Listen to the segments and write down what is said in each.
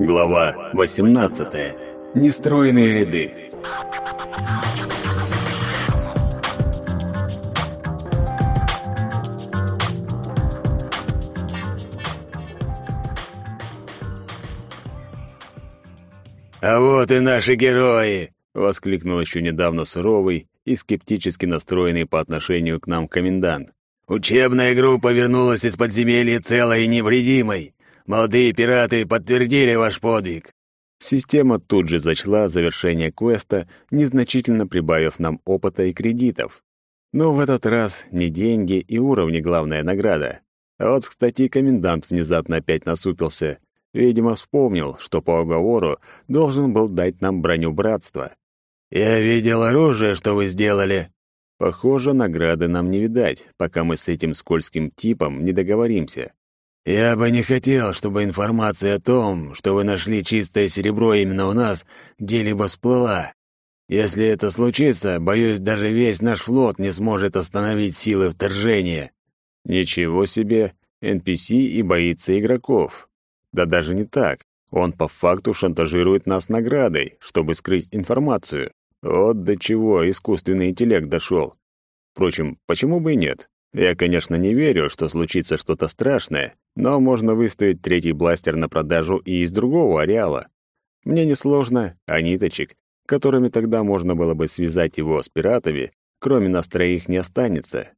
Глава 18. Нестроенные ряды. «А вот и наши герои!» — воскликнул еще недавно суровый и скептически настроенный по отношению к нам комендант. «Учебная группа вернулась из подземелья целой и невредимой. Молодые пираты подтвердили ваш подвиг». Система тут же зачла завершение квеста, незначительно прибавив нам опыта и кредитов. Но в этот раз не деньги и уровни главная награда. А вот, кстати, комендант внезапно опять насупился — Видимо, вспомнил, что по уговору должен был дать нам броню братства. «Я видел оружие, что вы сделали». Похоже, награды нам не видать, пока мы с этим скользким типом не договоримся. «Я бы не хотел, чтобы информация о том, что вы нашли чистое серебро именно у нас, где-либо всплыла. Если это случится, боюсь, даже весь наш флот не сможет остановить силы вторжения». Ничего себе, NPC и боится игроков. Да даже не так. Он по факту шантажирует нас наградой, чтобы скрыть информацию. Вот до чего искусственный интеллект дошел. Впрочем, почему бы и нет? Я, конечно, не верю, что случится что-то страшное, но можно выставить третий бластер на продажу и из другого ареала. Мне несложно, а ниточек, которыми тогда можно было бы связать его с пиратами, кроме нас троих не останется.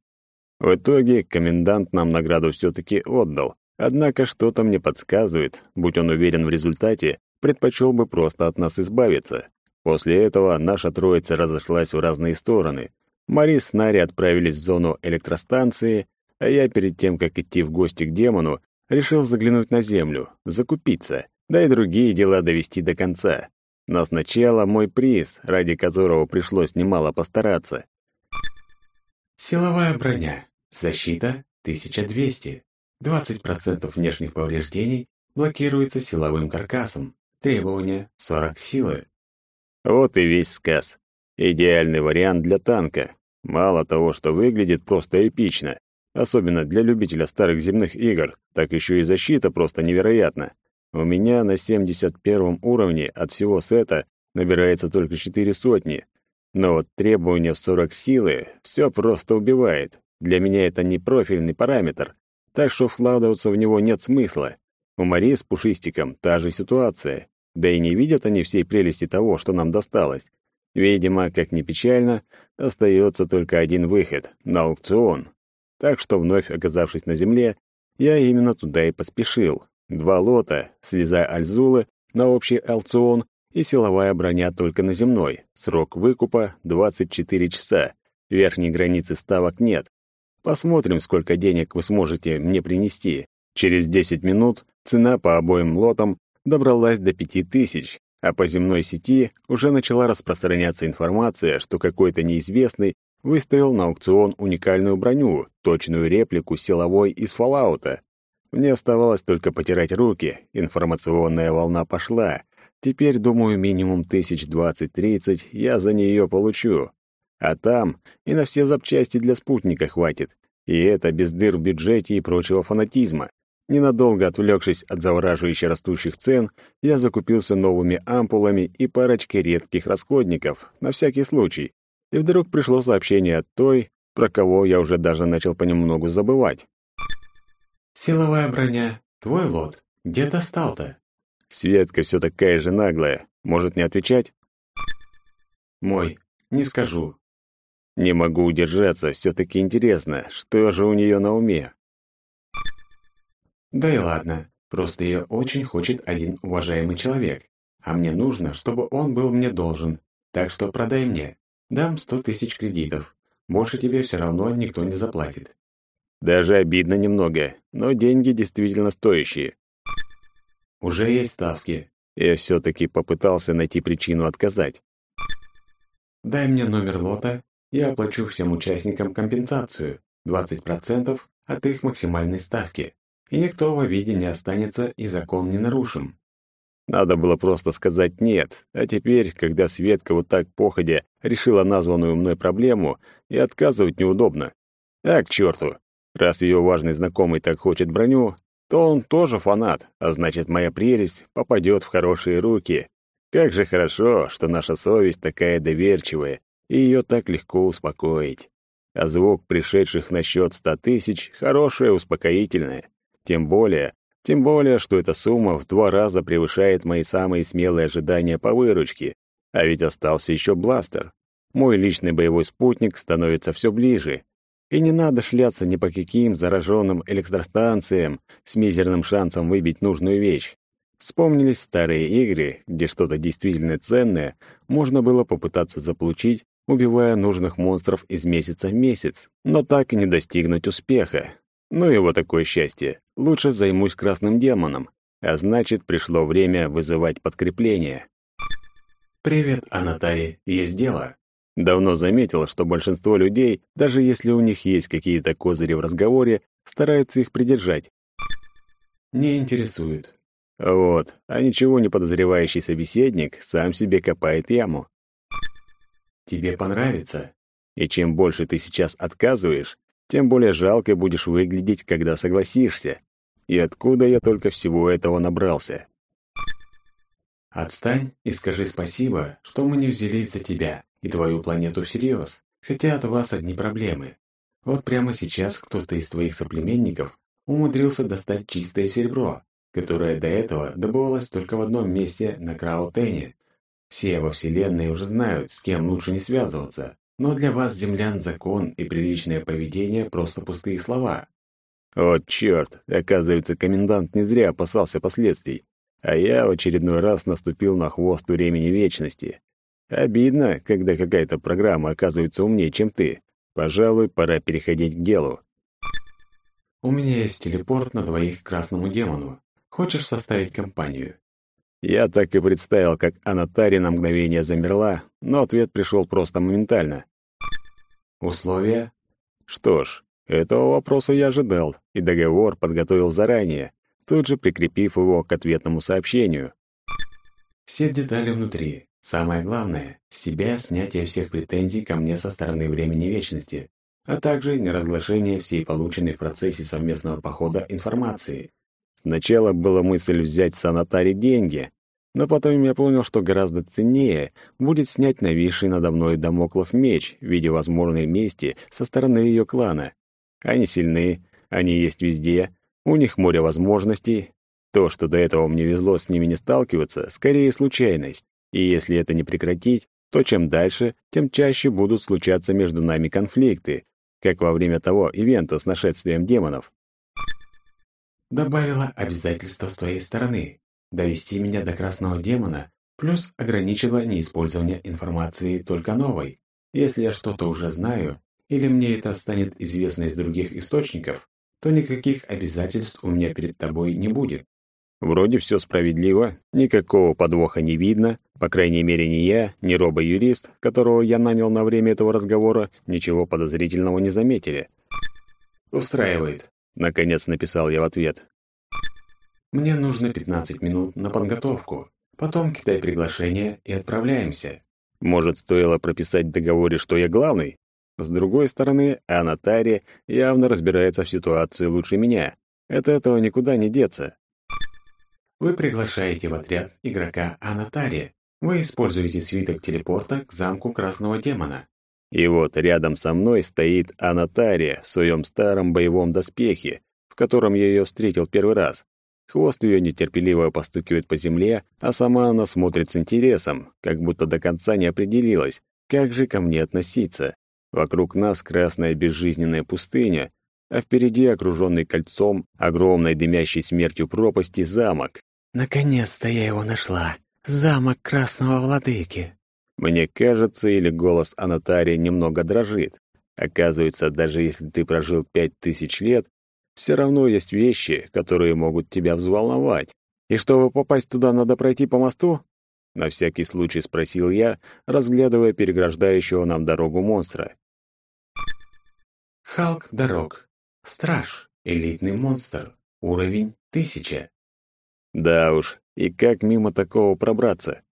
В итоге комендант нам награду все-таки отдал, Однако что-то мне подсказывает, будь он уверен в результате, предпочел бы просто от нас избавиться. После этого наша троица разошлась в разные стороны. Мари с Нари отправились в зону электростанции, а я перед тем, как идти в гости к демону, решил заглянуть на землю, закупиться, да и другие дела довести до конца. Но сначала мой приз, ради которого пришлось немало постараться. Силовая броня. Защита 1200. 20% внешних повреждений блокируется силовым каркасом. Требование 40 силы. Вот и весь сказ. Идеальный вариант для танка. Мало того, что выглядит просто эпично, особенно для любителя старых земных игр, так еще и защита просто невероятна. У меня на 71 уровне от всего сета набирается только 4 сотни, но вот требование в 40 силы все просто убивает. Для меня это не профильный параметр, так что вкладываться в него нет смысла. У Марии с Пушистиком та же ситуация, да и не видят они всей прелести того, что нам досталось. Видимо, как ни печально, остается только один выход — на аукцион. Так что, вновь оказавшись на земле, я именно туда и поспешил. Два лота, слеза Альзулы на общий аукцион и силовая броня только на земной. Срок выкупа — 24 часа. Верхней границы ставок нет. Посмотрим, сколько денег вы сможете мне принести. Через 10 минут цена по обоим лотам добралась до 5000, а по земной сети уже начала распространяться информация, что какой-то неизвестный выставил на аукцион уникальную броню, точную реплику силовой из Фоллаута. Мне оставалось только потирать руки, информационная волна пошла. Теперь, думаю, минимум тысяч двадцать-тридцать я за нее получу. А там и на все запчасти для спутника хватит. И это без дыр в бюджете и прочего фанатизма. Ненадолго отвлекшись от завораживающе растущих цен, я закупился новыми ампулами и парочкой редких расходников, на всякий случай. И вдруг пришло сообщение от той, про кого я уже даже начал понемногу забывать. «Силовая броня. Твой лот. Где достал-то?» Светка все такая же наглая. Может, не отвечать? «Мой. Не скажу. Не могу удержаться, все-таки интересно, что же у нее на уме. Да и ладно, просто ее очень хочет один уважаемый человек, а мне нужно, чтобы он был мне должен, так что продай мне, дам сто тысяч кредитов, больше тебе все равно никто не заплатит. Даже обидно немного, но деньги действительно стоящие. Уже есть ставки. Я все-таки попытался найти причину отказать. Дай мне номер лота я оплачу всем участникам компенсацию 20% от их максимальной ставки, и никто в обиде не останется и закон не нарушим. Надо было просто сказать «нет», а теперь, когда Светка вот так походя решила названную мной проблему, и отказывать неудобно. А к черту! Раз ее важный знакомый так хочет броню, то он тоже фанат, а значит, моя прелесть попадет в хорошие руки. Как же хорошо, что наша совесть такая доверчивая, и ее так легко успокоить. А звук пришедших на счет ста тысяч — хорошее успокоительное. Тем более, тем более, что эта сумма в два раза превышает мои самые смелые ожидания по выручке. А ведь остался еще бластер. Мой личный боевой спутник становится все ближе. И не надо шляться ни по каким зараженным электростанциям с мизерным шансом выбить нужную вещь. Вспомнились старые игры, где что-то действительно ценное можно было попытаться заполучить, убивая нужных монстров из месяца в месяц, но так и не достигнуть успеха. Ну его такое счастье. Лучше займусь красным демоном, а значит, пришло время вызывать подкрепление. «Привет, Анатари, есть дело?» Давно заметил, что большинство людей, даже если у них есть какие-то козыри в разговоре, стараются их придержать. «Не интересует. Вот, а ничего не подозревающий собеседник сам себе копает яму. Тебе понравится. И чем больше ты сейчас отказываешь, тем более жалко будешь выглядеть, когда согласишься. И откуда я только всего этого набрался? Отстань и скажи спасибо, что мы не взялись за тебя и твою планету всерьез, хотя от вас одни проблемы. Вот прямо сейчас кто-то из твоих соплеменников умудрился достать чистое серебро, которая до этого добывалась только в одном месте на Краутене. Все во Вселенной уже знают, с кем лучше не связываться, но для вас, землян, закон и приличное поведение просто пустые слова. Вот черт, оказывается, комендант не зря опасался последствий, а я в очередной раз наступил на хвост времени вечности. Обидно, когда какая-то программа оказывается умнее, чем ты. Пожалуй, пора переходить к делу. У меня есть телепорт на двоих к красному демону. Хочешь составить компанию?» Я так и представил, как Анатари на мгновение замерла, но ответ пришел просто моментально. «Условия?» Что ж, этого вопроса я ожидал, и договор подготовил заранее, тут же прикрепив его к ответному сообщению. «Все детали внутри. Самое главное — с тебя снятие всех претензий ко мне со стороны времени вечности, а также неразглашение всей полученной в процессе совместного похода информации. Сначала была мысль взять с Анатари деньги, но потом я понял, что гораздо ценнее будет снять нависший надо мной домоклов меч в виде возможной мести со стороны ее клана. Они сильны, они есть везде, у них море возможностей. То, что до этого мне везло с ними не сталкиваться, скорее случайность. И если это не прекратить, то чем дальше, тем чаще будут случаться между нами конфликты, как во время того ивента с нашествием демонов добавила обязательство с твоей стороны довести меня до красного демона, плюс ограничила неиспользование информации только новой. Если я что-то уже знаю, или мне это станет известно из других источников, то никаких обязательств у меня перед тобой не будет. Вроде все справедливо, никакого подвоха не видно, по крайней мере ни я, ни робо-юрист, которого я нанял на время этого разговора, ничего подозрительного не заметили. «Устраивает. Наконец написал я в ответ. «Мне нужно 15 минут на подготовку. Потом кидай приглашение и отправляемся». Может, стоило прописать в договоре, что я главный? С другой стороны, Анатари явно разбирается в ситуации лучше меня. От этого никуда не деться. Вы приглашаете в отряд игрока Анатари. Вы используете свиток телепорта к замку Красного Демона. И вот рядом со мной стоит Анатария в своем старом боевом доспехе, в котором я ее встретил первый раз. Хвост ее нетерпеливо постукивает по земле, а сама она смотрит с интересом, как будто до конца не определилась, как же ко мне относиться. Вокруг нас красная безжизненная пустыня, а впереди, окруженный кольцом, огромной дымящей смертью пропасти, замок. «Наконец-то я его нашла! Замок Красного Владыки!» Мне кажется, или голос Анатария немного дрожит. Оказывается, даже если ты прожил пять тысяч лет, все равно есть вещи, которые могут тебя взволновать. И чтобы попасть туда, надо пройти по мосту? На всякий случай спросил я, разглядывая переграждающего нам дорогу монстра. Халк Дорог. Страж. Элитный монстр. Уровень тысяча. Да уж, и как мимо такого пробраться?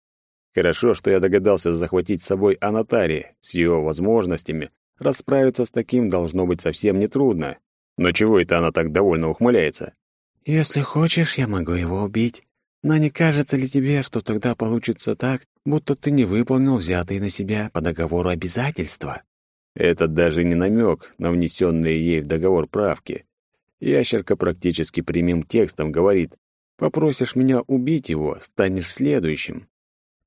Хорошо, что я догадался захватить с собой Анатари. С ее возможностями расправиться с таким должно быть совсем нетрудно. Но чего это она так довольно ухмыляется? «Если хочешь, я могу его убить. Но не кажется ли тебе, что тогда получится так, будто ты не выполнил взятые на себя по договору обязательства?» Это даже не намек на внесенные ей в договор правки. Ящерка практически прямым текстом говорит «Попросишь меня убить его, станешь следующим».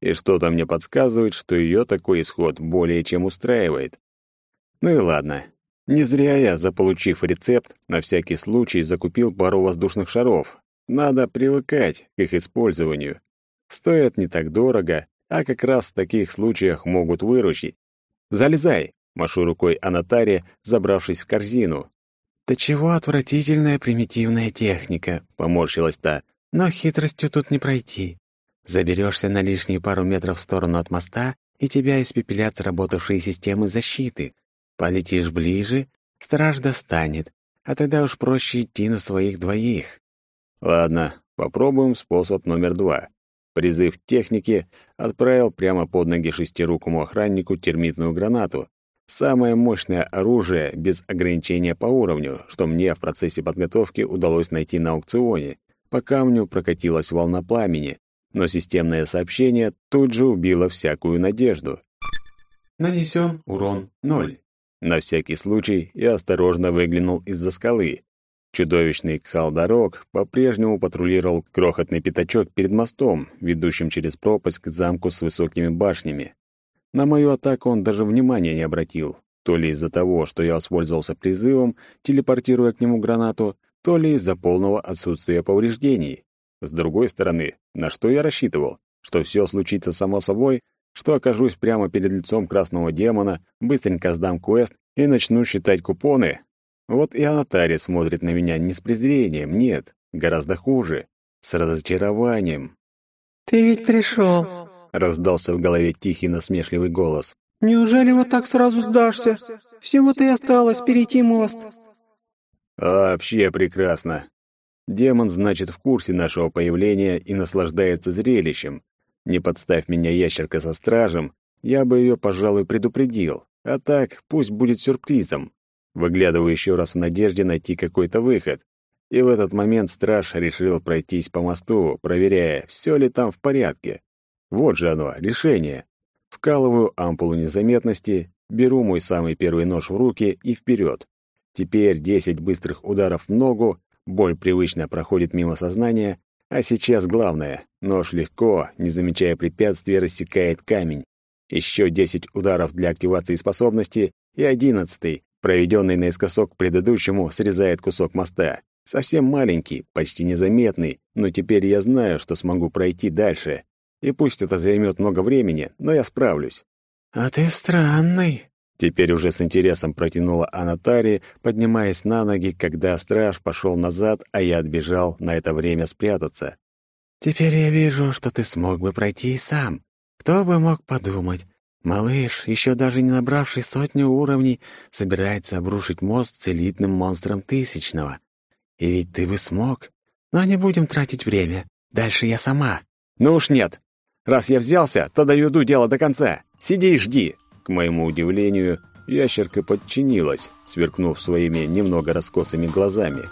И что-то мне подсказывает, что ее такой исход более чем устраивает. Ну и ладно. Не зря я, заполучив рецепт, на всякий случай закупил пару воздушных шаров. Надо привыкать к их использованию. Стоят не так дорого, а как раз в таких случаях могут выручить. «Залезай!» — машу рукой Анатаре, забравшись в корзину. «Да чего отвратительная примитивная техника!» — поморщилась та. «Но хитростью тут не пройти. Заберешься на лишние пару метров в сторону от моста, и тебя испепелят сработавшие системы защиты. Полетишь ближе, страж достанет, а тогда уж проще идти на своих двоих. Ладно, попробуем способ номер два. Призыв техники отправил прямо под ноги шестирукому охраннику термитную гранату. Самое мощное оружие без ограничения по уровню, что мне в процессе подготовки удалось найти на аукционе. По камню прокатилась волна пламени, но системное сообщение тут же убило всякую надежду. Нанесен урон ноль. На всякий случай я осторожно выглянул из-за скалы. Чудовищный кхалдорог по-прежнему патрулировал крохотный пятачок перед мостом, ведущим через пропасть к замку с высокими башнями. На мою атаку он даже внимания не обратил, то ли из-за того, что я воспользовался призывом, телепортируя к нему гранату, то ли из-за полного отсутствия повреждений. С другой стороны, на что я рассчитывал? Что все случится само собой, что окажусь прямо перед лицом красного демона, быстренько сдам квест и начну считать купоны. Вот и Анатарий смотрит на меня не с презрением, нет, гораздо хуже, с разочарованием. «Ты ведь пришел!» — раздался в голове тихий насмешливый голос. «Неужели вот так сразу сдашься? Всего-то и осталось перейти мост». «Вообще прекрасно. Демон, значит, в курсе нашего появления и наслаждается зрелищем. Не подставь меня ящерка со стражем, я бы ее, пожалуй, предупредил. А так, пусть будет сюрпризом. Выглядываю еще раз в надежде найти какой-то выход. И в этот момент страж решил пройтись по мосту, проверяя, все ли там в порядке. Вот же оно, решение. Вкалываю ампулу незаметности, беру мой самый первый нож в руки и вперед. Теперь десять быстрых ударов в ногу, боль привычно проходит мимо сознания, а сейчас главное — нож легко, не замечая препятствий, рассекает камень. Еще десять ударов для активации способности и одиннадцатый, проведенный наискосок к предыдущему, срезает кусок моста. Совсем маленький, почти незаметный, но теперь я знаю, что смогу пройти дальше. И пусть это займет много времени, но я справлюсь. «А ты странный», Теперь уже с интересом протянула Анатари, поднимаясь на ноги, когда страж пошел назад, а я отбежал на это время спрятаться. «Теперь я вижу, что ты смог бы пройти и сам. Кто бы мог подумать? Малыш, еще даже не набравший сотню уровней, собирается обрушить мост с элитным монстром Тысячного. И ведь ты бы смог. Но не будем тратить время. Дальше я сама». «Ну уж нет. Раз я взялся, то доведу дело до конца. Сиди и жди». К моему удивлению, ящерка подчинилась, сверкнув своими немного раскосыми глазами.